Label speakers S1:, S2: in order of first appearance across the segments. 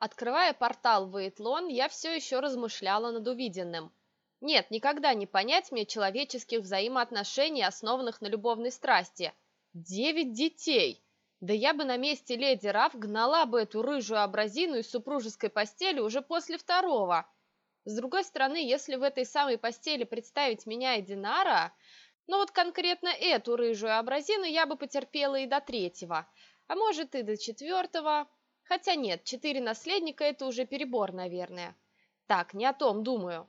S1: Открывая портал в Эйтлон, я все еще размышляла над увиденным. Нет, никогда не понять мне человеческих взаимоотношений, основанных на любовной страсти. Девять детей! Да я бы на месте леди Раф гнала бы эту рыжую абразину из супружеской постели уже после второго. С другой стороны, если в этой самой постели представить меня и Динара, ну вот конкретно эту рыжую абразину я бы потерпела и до третьего, а может и до четвертого, Хотя нет, четыре наследника – это уже перебор, наверное. Так, не о том думаю.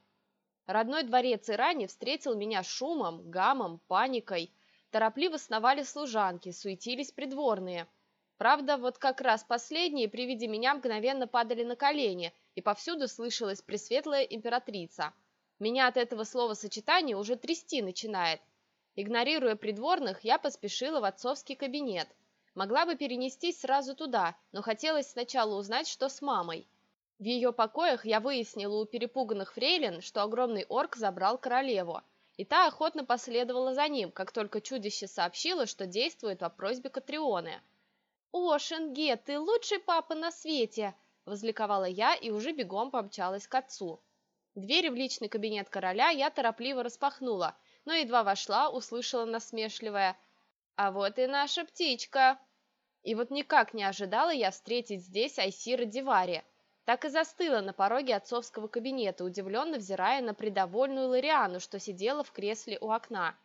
S1: Родной дворец Ирани встретил меня шумом, гамом, паникой. Торопливо сновали служанки, суетились придворные. Правда, вот как раз последние при виде меня мгновенно падали на колени, и повсюду слышалась пресветлая императрица. Меня от этого словосочетания уже трясти начинает. Игнорируя придворных, я поспешила в отцовский кабинет – Могла бы перенестись сразу туда, но хотелось сначала узнать, что с мамой. В ее покоях я выяснила у перепуганных фрейлин, что огромный орк забрал королеву, и та охотно последовала за ним, как только чудище сообщило, что действует по просьбе Катрионы. «О, Шенге, ты лучший папа на свете!» – возликовала я и уже бегом помчалась к отцу. Двери в личный кабинет короля я торопливо распахнула, но едва вошла, услышала насмешливое – а вот и наша птичка. И вот никак не ожидала я встретить здесь Айсира Дивари. Так и застыла на пороге отцовского кабинета, удивленно взирая на придовольную Лориану, что сидела в кресле у окна.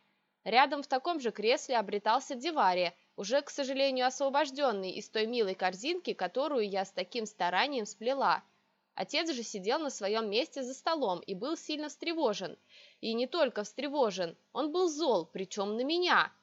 S1: Рядом в таком же кресле обретался Дивари, уже, к сожалению, освобожденный из той милой корзинки, которую я с таким старанием сплела. Отец же сидел на своем месте за столом и был сильно встревожен. И не только встревожен, он был зол, причем на меня –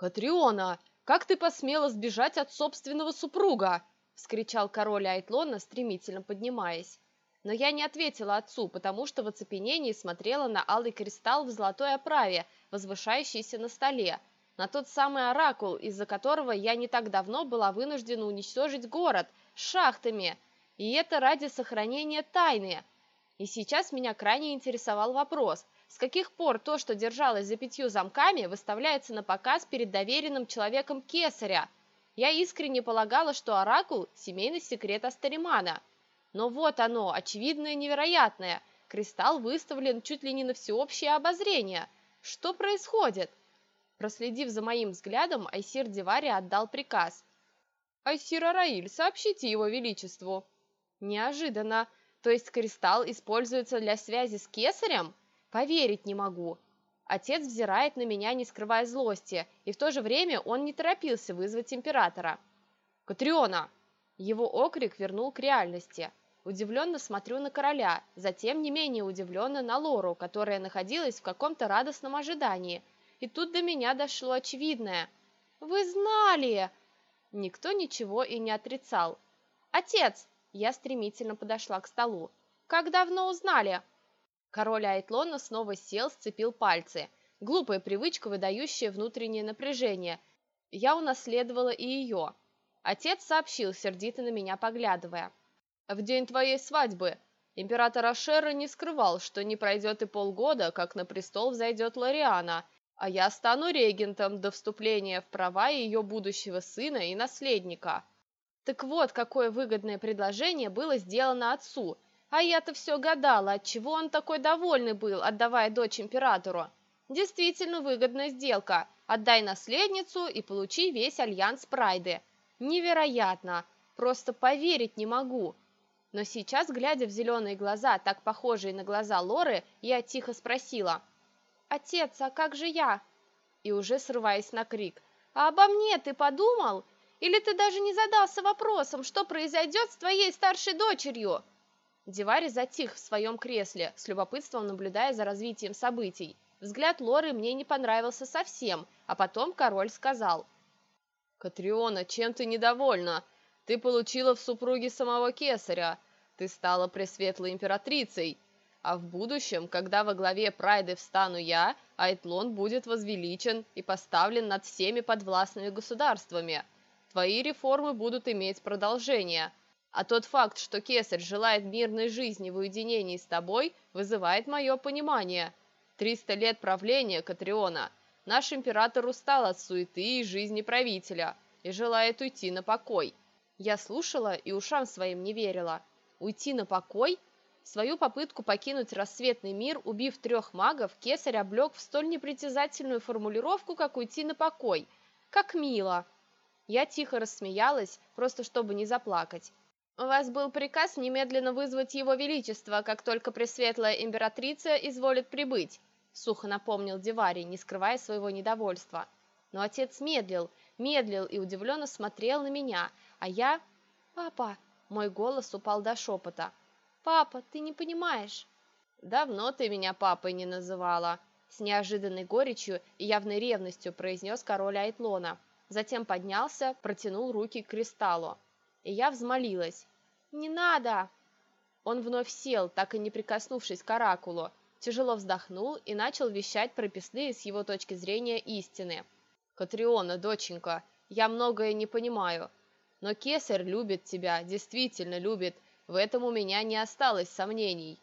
S1: «Катриона, как ты посмела сбежать от собственного супруга?» – вскричал король Айтлона, стремительно поднимаясь. Но я не ответила отцу, потому что в оцепенении смотрела на алый кристалл в золотой оправе, возвышающийся на столе, на тот самый оракул, из-за которого я не так давно была вынуждена уничтожить город с шахтами, и это ради сохранения тайны. И сейчас меня крайне интересовал вопрос – с каких пор то, что держалось за пятью замками, выставляется на показ перед доверенным человеком кесаря? Я искренне полагала, что оракул – семейный секрет Астаримана. Но вот оно, очевидное невероятное. Кристалл выставлен чуть ли не на всеобщее обозрение. Что происходит? Проследив за моим взглядом, Айсир Дивари отдал приказ. «Айсир Араиль, сообщите его величеству». Неожиданно. То есть кристалл используется для связи с кесарем? Поверить не могу. Отец взирает на меня, не скрывая злости, и в то же время он не торопился вызвать императора. «Катриона!» Его окрик вернул к реальности. Удивленно смотрю на короля, затем не менее удивленно на Лору, которая находилась в каком-то радостном ожидании. И тут до меня дошло очевидное. «Вы знали!» Никто ничего и не отрицал. «Отец!» Я стремительно подошла к столу. «Как давно узнали?» Король Айтлона снова сел, сцепил пальцы. Глупая привычка, выдающая внутреннее напряжение. Я унаследовала и ее. Отец сообщил, сердито на меня поглядывая. «В день твоей свадьбы император Ашера не скрывал, что не пройдет и полгода, как на престол взойдет Лориана, а я стану регентом до вступления в права ее будущего сына и наследника». Так вот, какое выгодное предложение было сделано отцу – а я-то все гадала, отчего он такой довольный был, отдавая дочь императору. Действительно выгодная сделка. Отдай наследницу и получи весь альянс Прайды. Невероятно. Просто поверить не могу. Но сейчас, глядя в зеленые глаза, так похожие на глаза Лоры, я тихо спросила. «Отец, а как же я?» И уже срываясь на крик. «А обо мне ты подумал? Или ты даже не задался вопросом, что произойдет с твоей старшей дочерью?» Дивари затих в своем кресле, с любопытством наблюдая за развитием событий. Взгляд Лоры мне не понравился совсем, а потом король сказал. «Катриона, чем ты недовольна? Ты получила в супруге самого кесаря. Ты стала пресветлой императрицей. А в будущем, когда во главе Прайды встану я, Айтлон будет возвеличен и поставлен над всеми подвластными государствами. Твои реформы будут иметь продолжение» А тот факт, что кесарь желает мирной жизни в уединении с тобой, вызывает мое понимание. Триста лет правления Катриона. Наш император устал от суеты и жизни правителя и желает уйти на покой. Я слушала и ушам своим не верила. Уйти на покой? Свою попытку покинуть рассветный мир, убив трех магов, кесарь облег в столь непритязательную формулировку, как уйти на покой. Как мило! Я тихо рассмеялась, просто чтобы не заплакать. «У вас был приказ немедленно вызвать его величество, как только пресветлая императрица изволит прибыть», сухо напомнил Дивари, не скрывая своего недовольства. Но отец медлил, медлил и удивленно смотрел на меня, а я... «Папа!» Мой голос упал до шепота. «Папа, ты не понимаешь!» «Давно ты меня папой не называла!» С неожиданной горечью и явной ревностью произнес король Айтлона. Затем поднялся, протянул руки к кристаллу. И я взмолилась. «Не надо!» Он вновь сел, так и не прикоснувшись к оракулу, тяжело вздохнул и начал вещать прописные с его точки зрения истины. «Катриона, доченька, я многое не понимаю, но кесарь любит тебя, действительно любит, в этом у меня не осталось сомнений.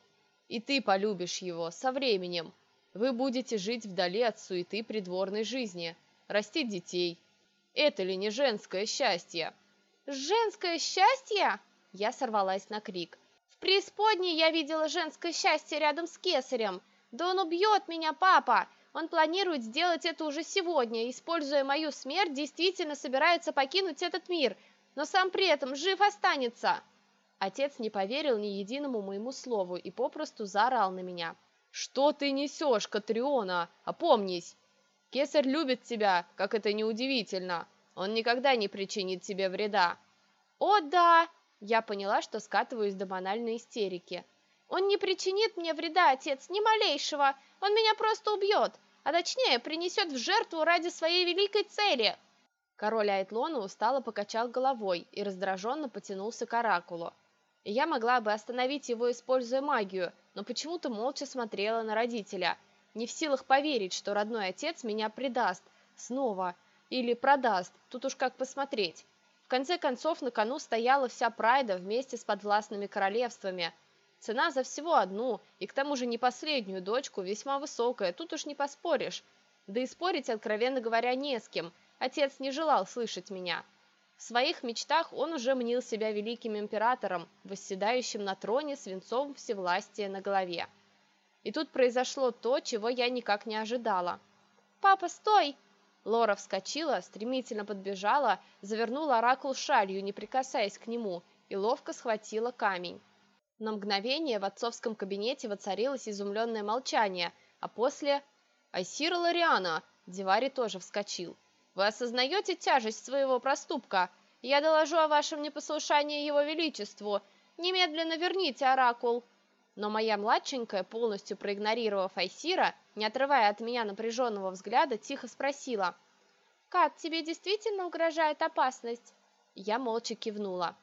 S1: И ты полюбишь его со временем. Вы будете жить вдали от суеты придворной жизни, растить детей, это ли не женское счастье? Женское счастье? Я сорвалась на крик. В преисподней я видела женское счастье рядом с кесарем. Да он убьет меня, папа! Он планирует сделать это уже сегодня, используя мою смерть, действительно собирается покинуть этот мир, но сам при этом жив останется. Отец не поверил ни единому моему слову и попросту заорал на меня. «Что ты несешь, Катриона? Опомнись! Кесарь любит тебя, как это неудивительно. Он никогда не причинит тебе вреда. О, да! Я поняла, что скатываюсь до банальной истерики. Он не причинит мне вреда, отец, ни малейшего. Он меня просто убьет, а точнее принесет в жертву ради своей великой цели. Король Айтлона устало покачал головой и раздраженно потянулся к оракулу. Я могла бы остановить его, используя магию, но почему-то молча смотрела на родителя – не в силах поверить, что родной отец меня предаст снова или продаст, тут уж как посмотреть. В конце концов, на кону стояла вся Прайда вместе с подвластными королевствами. Цена за всего одну, и к тому же не последнюю дочку, весьма высокая, тут уж не поспоришь. Да и спорить, откровенно говоря, не с кем. Отец не желал слышать меня. В своих мечтах он уже мнил себя великим императором, восседающим на троне с венцом всевластия на голове. И тут произошло то, чего я никак не ожидала. «Папа, стой!» Лора вскочила, стремительно подбежала, завернула оракул шалью, не прикасаясь к нему, и ловко схватила камень. На мгновение в отцовском кабинете воцарилось изумленное молчание, а после... «Айсира Лариана!» Дивари тоже вскочил. «Вы осознаете тяжесть своего проступка? Я доложу о вашем непослушании его величеству. Немедленно верните оракул!» Но моя младшенькая, полностью проигнорировав Айсира, не отрывая от меня напряженного взгляда, тихо спросила. «Кат, тебе действительно угрожает опасность?» Я молча кивнула.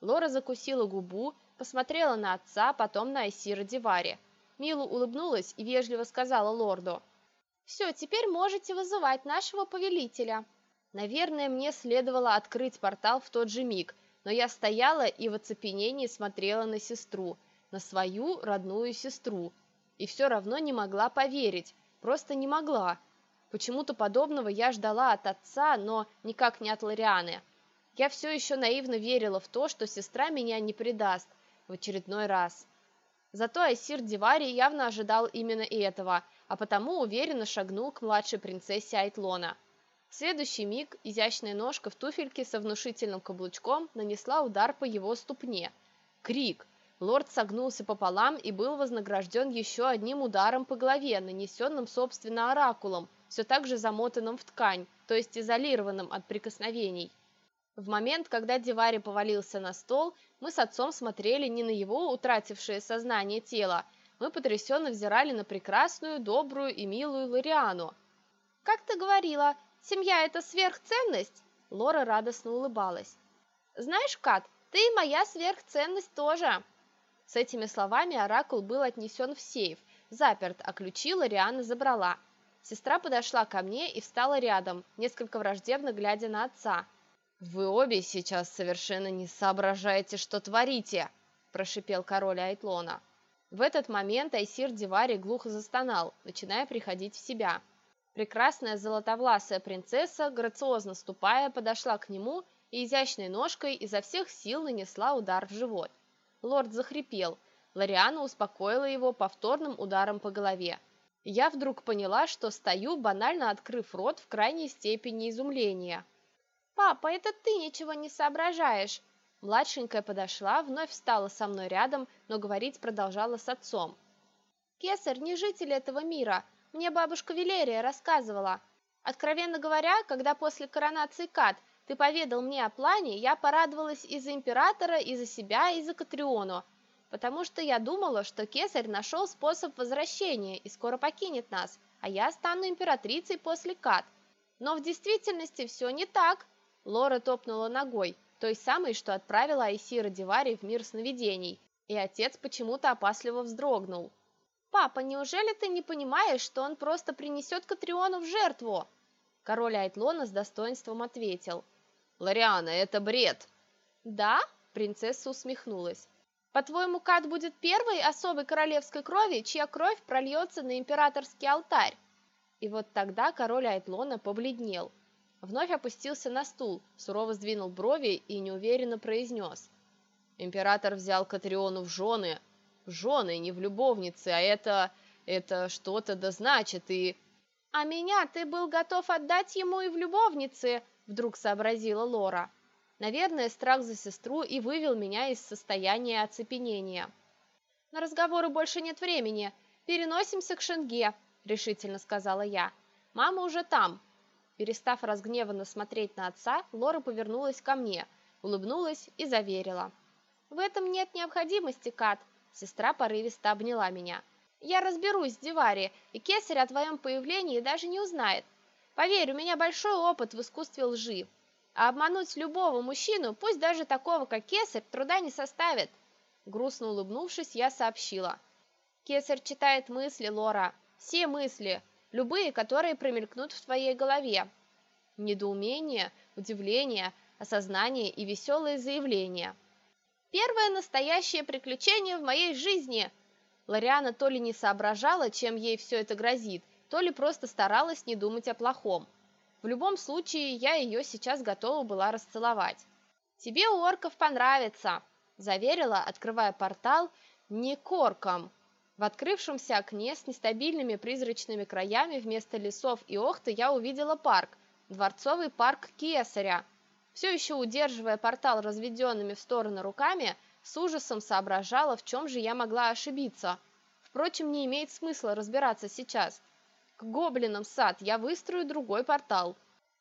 S1: Лора закусила губу, посмотрела на отца, потом на Айсира Дивари. Милу улыбнулась и вежливо сказала лорду. «Все, теперь можете вызывать нашего повелителя». Наверное, мне следовало открыть портал в тот же миг, но я стояла и в оцепенении смотрела на сестру – на свою родную сестру, и все равно не могла поверить, просто не могла. Почему-то подобного я ждала от отца, но никак не от Лорианы. Я все еще наивно верила в то, что сестра меня не предаст в очередной раз. Зато Айсир Дивари явно ожидал именно этого, а потому уверенно шагнул к младшей принцессе Айтлона. В следующий миг изящная ножка в туфельке со внушительным каблучком нанесла удар по его ступне. Крик, Лорд согнулся пополам и был вознагражден еще одним ударом по голове, нанесенным, собственно, оракулом, все так же замотанным в ткань, то есть изолированным от прикосновений. В момент, когда Дивари повалился на стол, мы с отцом смотрели не на его утратившее сознание тело, мы потрясенно взирали на прекрасную, добрую и милую Лориану. «Как ты говорила, семья – это сверхценность?» Лора радостно улыбалась. «Знаешь, Кат, ты моя сверхценность тоже!» С этими словами оракул был отнесен в сейф, заперт, а ключи Лориана забрала. Сестра подошла ко мне и встала рядом, несколько враждебно глядя на отца. «Вы обе сейчас совершенно не соображаете, что творите!» – прошипел король Айтлона. В этот момент Айсир Дивари глухо застонал, начиная приходить в себя. Прекрасная золотовласая принцесса, грациозно ступая, подошла к нему и изящной ножкой изо всех сил нанесла удар в живот. Лорд захрипел. Лориана успокоила его повторным ударом по голове. Я вдруг поняла, что стою, банально открыв рот в крайней степени изумления. «Папа, это ты ничего не соображаешь!» Младшенькая подошла, вновь встала со мной рядом, но говорить продолжала с отцом. «Кесарь не житель этого мира. Мне бабушка Вилерия рассказывала. Откровенно говоря, когда после коронации Кат ты поведал мне о плане, я порадовалась и за императора, и за себя, и за Катриону, потому что я думала, что кесарь нашел способ возвращения и скоро покинет нас, а я стану императрицей после Кат. Но в действительности все не так. Лора топнула ногой, той самой, что отправила Айсира Дивари в мир сновидений, и отец почему-то опасливо вздрогнул. «Папа, неужели ты не понимаешь, что он просто принесет Катриону в жертву?» Король Айтлона с достоинством ответил. «Лориана, это бред!» «Да?» – принцесса усмехнулась. «По-твоему, Кат будет первой особой королевской крови, чья кровь прольется на императорский алтарь?» И вот тогда король Айтлона побледнел. Вновь опустился на стул, сурово сдвинул брови и неуверенно произнес. «Император взял Катриону в жены, в жены, не в любовницы, а это... это что-то да значит, и... «А меня ты был готов отдать ему и в любовнице», — вдруг сообразила Лора. Наверное, страх за сестру и вывел меня из состояния оцепенения. «На разговоры больше нет времени. Переносимся к Шенге», — решительно сказала я. «Мама уже там». Перестав разгневанно смотреть на отца, Лора повернулась ко мне, улыбнулась и заверила. «В этом нет необходимости, Кат. Сестра порывисто обняла меня. «Я разберусь с Дивари, и Кесарь о твоем появлении даже не узнает. Поверь, у меня большой опыт в искусстве лжи. А обмануть любого мужчину, пусть даже такого, как Кесарь, труда не составит». Грустно улыбнувшись, я сообщила. «Кесарь читает мысли, Лора. Все мысли, любые, которые промелькнут в твоей голове. Недоумение, удивление, осознание и веселые заявления – Первое настоящее приключение в моей жизни. Лориана то ли не соображала, чем ей все это грозит, то ли просто старалась не думать о плохом. В любом случае, я ее сейчас готова была расцеловать. «Тебе у орков понравится», – заверила, открывая портал не корком. В открывшемся окне с нестабильными призрачными краями вместо лесов и охты я увидела парк, дворцовый парк Кесаря – все еще удерживая портал разведенными в стороны руками, с ужасом соображала, в чем же я могла ошибиться. Впрочем, не имеет смысла разбираться сейчас. К гоблинам сад я выстрою другой портал.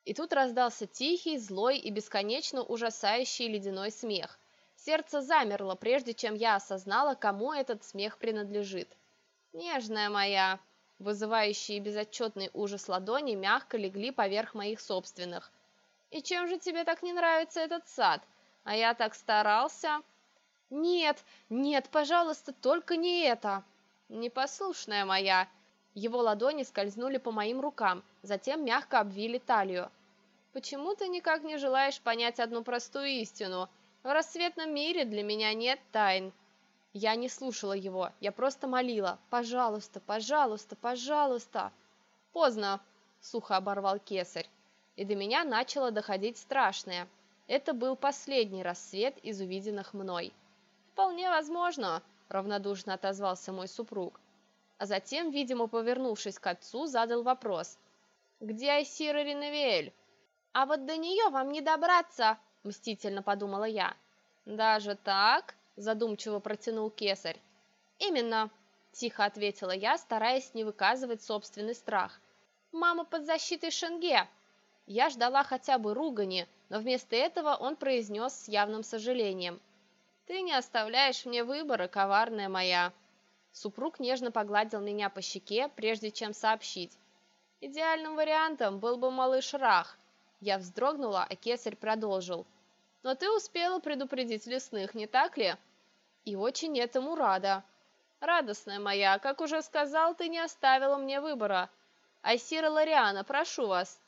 S1: И тут раздался тихий, злой и бесконечно ужасающий ледяной смех. Сердце замерло, прежде чем я осознала, кому этот смех принадлежит. «Нежная моя!» Вызывающие безотчетный ужас ладони мягко легли поверх моих собственных – и чем же тебе так не нравится этот сад? А я так старался. Нет, нет, пожалуйста, только не это. Непослушная моя. Его ладони скользнули по моим рукам, затем мягко обвили талию. Почему ты никак не желаешь понять одну простую истину? В рассветном мире для меня нет тайн. Я не слушала его, я просто молила. Пожалуйста, пожалуйста, пожалуйста. Поздно, сухо оборвал кесарь и до меня начало доходить страшное. Это был последний рассвет из увиденных мной. «Вполне возможно», – равнодушно отозвался мой супруг. А затем, видимо, повернувшись к отцу, задал вопрос. «Где Айсира Риневель?» «А вот до нее вам не добраться», – мстительно подумала я. «Даже так?» – задумчиво протянул кесарь. «Именно», – тихо ответила я, стараясь не выказывать собственный страх. «Мама под защитой Шенге, я ждала хотя бы ругани, но вместо этого он произнес с явным сожалением. «Ты не оставляешь мне выбора, коварная моя!» Супруг нежно погладил меня по щеке, прежде чем сообщить. «Идеальным вариантом был бы малыш Рах». Я вздрогнула, а кесарь продолжил. «Но ты успела предупредить лесных, не так ли?» «И очень этому рада». «Радостная моя, как уже сказал, ты не оставила мне выбора. Айсира Лариана, прошу вас,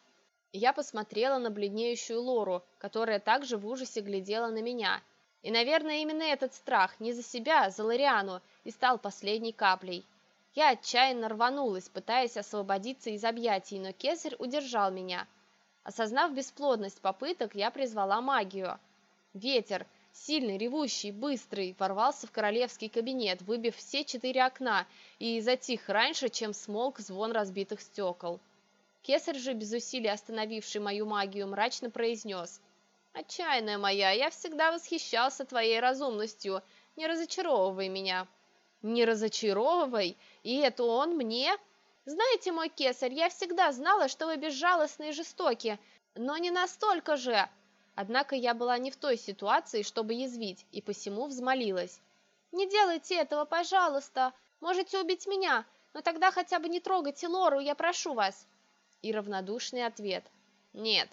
S1: я посмотрела на бледнеющую Лору, которая также в ужасе глядела на меня. И, наверное, именно этот страх, не за себя, а за Лориану, и стал последней каплей. Я отчаянно рванулась, пытаясь освободиться из объятий, но кесарь удержал меня. Осознав бесплодность попыток, я призвала магию. Ветер, сильный, ревущий, быстрый, ворвался в королевский кабинет, выбив все четыре окна, и затих раньше, чем смолк звон разбитых стекол. Кесарь же, без усилий остановивший мою магию, мрачно произнес. «Отчаянная моя, я всегда восхищался твоей разумностью. Не разочаровывай меня». «Не разочаровывай? И это он мне?» «Знаете, мой кесарь, я всегда знала, что вы безжалостны и жестоки, но не настолько же!» Однако я была не в той ситуации, чтобы язвить, и посему взмолилась. «Не делайте этого, пожалуйста! Можете убить меня, но тогда хотя бы не трогайте Лору, я прошу вас!» И равнодушный ответ «Нет».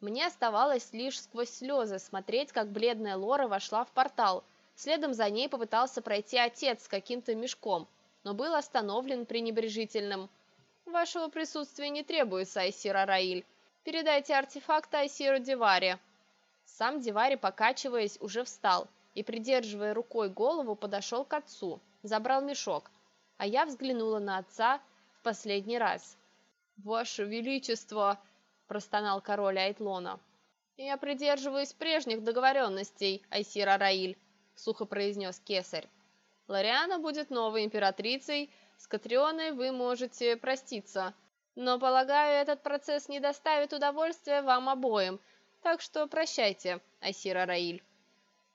S1: Мне оставалось лишь сквозь слезы смотреть, как бледная Лора вошла в портал. Следом за ней попытался пройти отец с каким-то мешком, но был остановлен пренебрежительным. «Вашего присутствия не требуется, Айсир Араиль. Передайте артефакт Айсиру Диваре». Сам Дивари, покачиваясь, уже встал и, придерживая рукой голову, подошел к отцу, забрал мешок, а я взглянула на отца в последний раз. «Ваше Величество!» – простонал король Айтлона. «Я придерживаюсь прежних договоренностей, Айсир Араиль», – сухо произнес кесарь. Лориана будет новой императрицей, с Катрионой вы можете проститься. Но, полагаю, этот процесс не доставит удовольствия вам обоим, так что прощайте, Айсира Раиль.